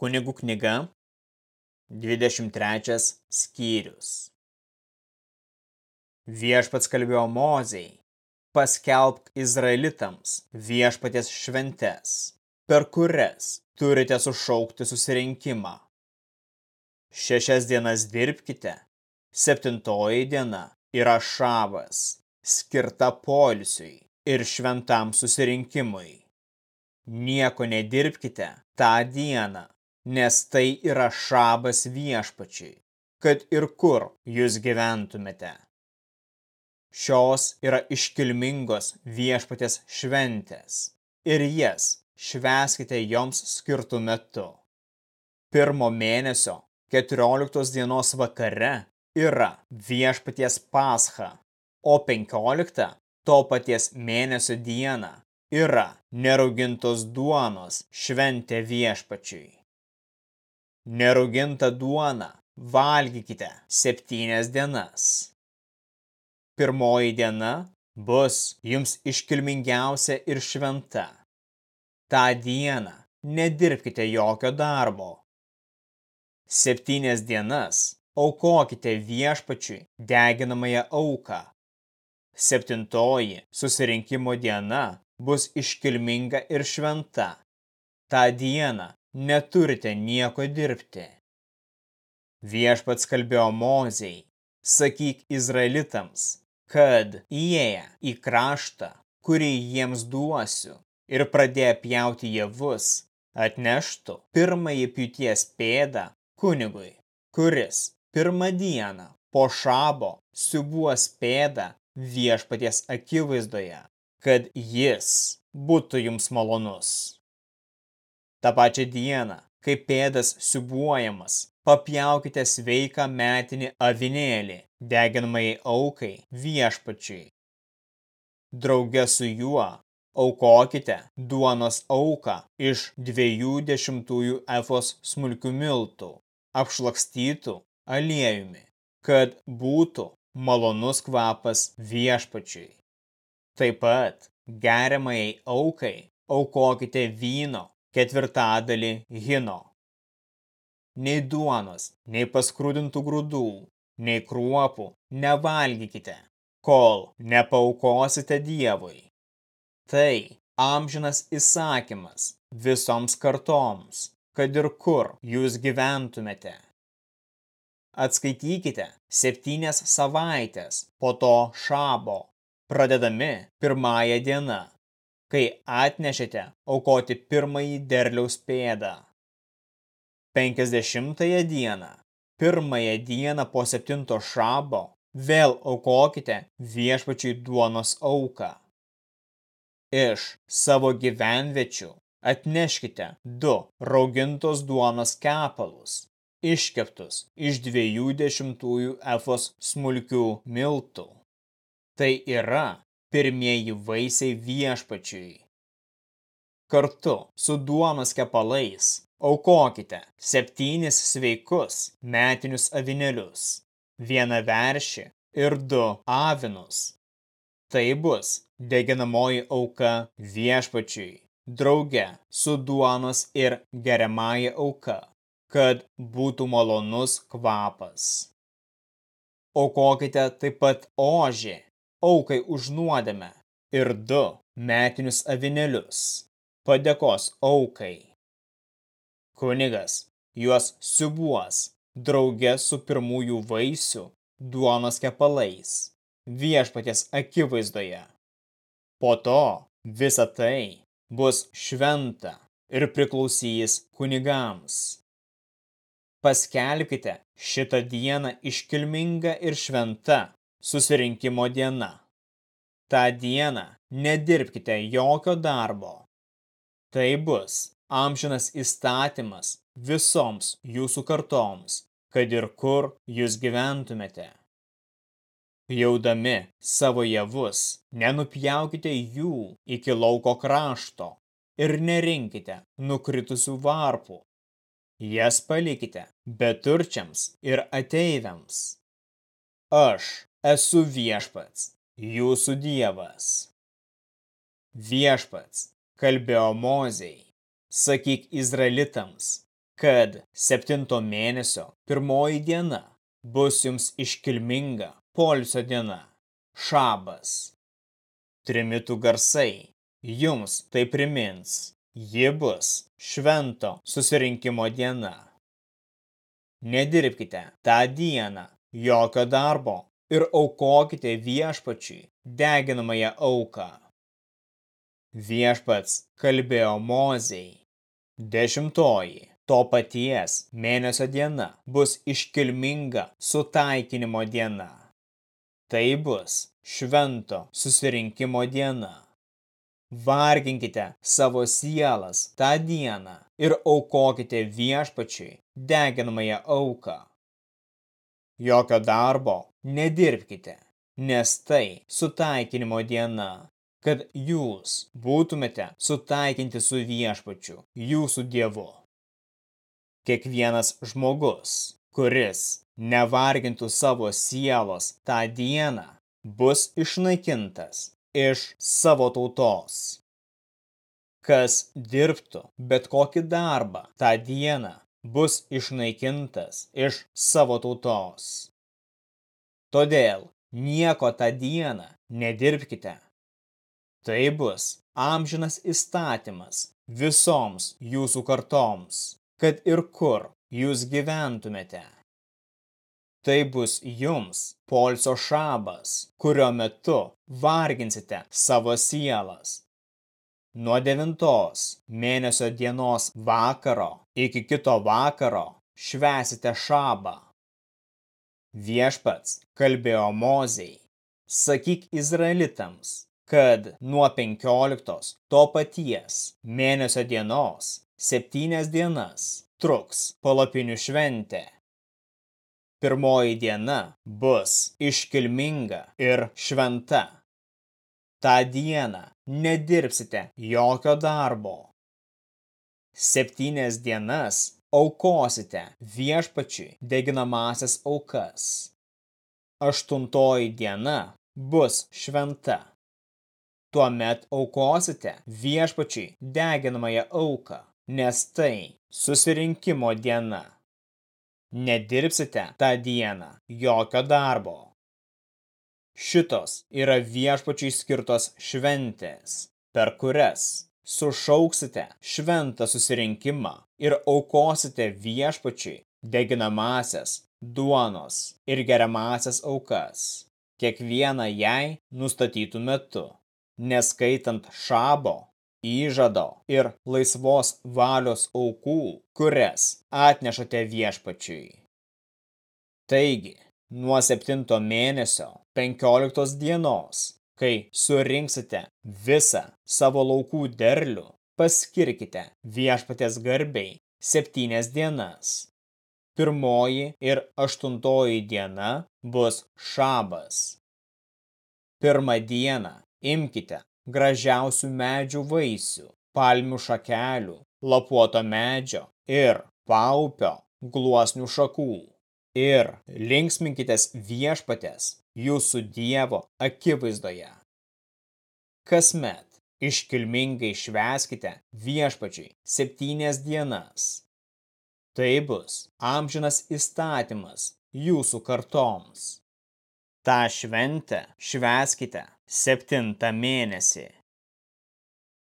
Kunigų knyga, 23 skyrius. Viešpats kalbėjo Mozei, paskelbk Izraelitams viešpatės šventes, per kurias turite sušaukti susirinkimą. Šešias dienas dirbkite, septintoji diena yra šabas, skirta polisiui ir šventam susirinkimui. Nieko nedirbkite tą dieną, nes tai yra šabas viešpačiai, kad ir kur jūs gyventumėte. Šios yra iškilmingos viešpatės šventės ir jas šveskite joms skirtų metu. Pirmo mėnesio 14 dienos vakare yra viešpaties pascha, o 15 to paties mėnesio dieną yra neraugintos duonos šventė viešpačiui. Nerauginta duona valgykite septynias dienas. Pirmoji diena bus jums iškilmingiausia ir šventa. Ta dieną nedirbkite jokio darbo. Septynias dienas aukokite viešpačiui deginamąją auką. Septintoji susirinkimo diena bus iškilminga ir šventa. Ta diena neturite nieko dirbti. Viešpats kalbėjo Mozei, sakyk Izraelitams, kad įėję į kraštą, kurį jiems duosiu, ir pradėję pjauti javus, atneštų pirmąjį pjūties pėdą kunigui, kuris pirmą dieną po šabo siubuos pėdą viešpaties akivaizdoje, kad jis būtų jums malonus. Ta pačia dieną, kai pėdas siubuojamas, papjaukite sveiką metinį avinėlį, deginamai aukai viešpačiui. Drauge su juo aukokite duonos auką iš dviejų dešimtųjų efos smulkių miltų, apšlakstytų aliejumi, kad būtų malonus kvapas viešpačiui. Taip pat geriamai aukai aukokite vyno ketvirtadalį hino. Nei duonos, nei paskrūdintų grūdų, nei kruopų nevalgykite, kol nepaukosite Dievui. Tai amžinas įsakymas visoms kartoms, kad ir kur jūs gyventumėte. Atskaitykite septynias savaitės po to šabo, pradedami pirmąją dieną kai atnešėte aukoti pirmąjį derliaus pėdą. Penkisdešimtąją dieną, pirmąją dieną po septinto šabo, vėl aukokite viešpačiai duonos auką. Iš savo gyvenviečių atneškite du raugintos duonos kepalus, iškeptus iš dviejų dešimtųjų efos smulkių miltų. Tai yra pirmieji vaisiai viešpačiui. Kartu su duonos kepalais aukokite septynis sveikus metinius avinėlius, vieną veršį ir du avinus. Tai bus deginamoji auka viešpačiui, drauge su duonos ir geriamąją auka, kad būtų malonus kvapas. Aukokite taip pat ožį aukai už nuodėmę ir du metinius avinėlius, padėkos aukai. Kunigas juos siubuos drauge su pirmųjų vaisių duonos kepalais viešpaties akivaizdoje. Po to visa tai bus šventa ir priklausys kunigams. Paskelbkite šitą dieną iškilmingą ir šventą susirinkimo diena. Ta diena nedirbkite jokio darbo. Tai bus amžinas įstatymas visoms jūsų kartoms, kad ir kur jūs gyventumėte. Jaudami savo javus, nenupjaukite jų iki lauko krašto ir nerinkite nukritusių varpų. Jas palikite beturčiams ir ateiviams. Aš esu viešpats, jūsų dievas. Viešpats kalbėjo Mozei, sakyk Izraelitams, kad septinto mėnesio pirmoji diena bus jums iškilminga polsio diena, šabas. Trimitų garsai jums tai primins, ji bus švento susirinkimo diena. Nedirbkite tą dieną jokio darbo ir aukokite viešpačiui deginamąją auką. Viešpats kalbėjo Mozei. Dešimtoji to paties mėnesio diena bus iškilminga sutaikinimo diena. Tai bus švento susirinkimo diena. Varginkite savo sielas tą dieną ir aukokite viešpačiui deginamąją auką. Jokio darbo nedirbkite, nes tai sutaikinimo diena, kad jūs būtumėte sutaikinti su viešpačiu, jūsų dievu. Kiekvienas žmogus, kuris nevargintų savo sielos tą dieną, bus išnaikintas iš savo tautos. Kas dirbtų bet kokį darbą tą dieną, bus išnaikintas iš savo tautos. Todėl nieko tą dieną nedirbkite Tai bus amžinas įstatymas visoms jūsų kartoms, kad ir kur jūs gyventumėte. Tai bus jums polsio šabas, kurio metu varginsite savo sielas. Nuo devintos mėnesio dienos vakaro iki kito vakaro švesite šabą. Viešpats kalbėjo Mozei, sakyk Izraelitams, kad nuo 15 to paties mėnesio dienos septynias dienas truks palapinių šventė. Pirmoji diena bus iškilminga ir šventa. Ta dieną nedirbsite jokio darbo. Septynias dienas aukosite viešpačiui deginamasias aukas. Aštuntoji diena bus šventa. Tuomet aukosite viešpačiai deginamąją auką, nes tai susirinkimo diena. Nedirbsite tą dieną jokio darbo. Šitos yra viešpačiai skirtos šventės, per kurias sušauksite šventą susirinkimą ir aukosite viešpačiai deginamasias, duonos ir geriamasias aukas, kiekvieną jai nustatytų metu neskaitant šabo, įžado ir laisvos valios aukų, kurias atnešate viešpačiui. Taigi, nuo septinto mėnesio penkioliktos dienos, kai surinksite visą savo laukų derlių, paskirkite viešpatės garbiai septynias dienas. Pirmoji ir aštuntoji diena bus šabas. Pirmą dieną Imkite gražiausių medžių vaisių, palmių šakelių, lapuoto medžio ir paupio gluosnių šakų. Ir linksminkitės viešpatės jūsų dievo akivaizdoje. Kasmet iškilmingai šveskite viešpačiui septynias dienas. Tai bus amžinas įstatymas jūsų kartoms. Ta šventę šveskite septintą mėnesį.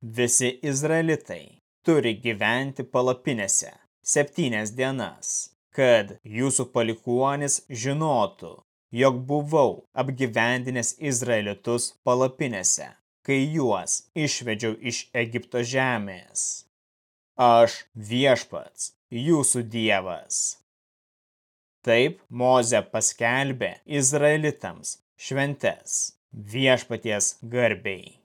Visi izraelitai turi gyventi palapinėse septynias dienas, kad jūsų palikuonis žinotų, jog buvau apgyvendinęs izraelitus palapinėse, kai juos išvedžiau iš Egipto žemės. Aš viešpats, jūsų dievas. Taip Moze paskelbė izraelitams šventes viešpaties garbei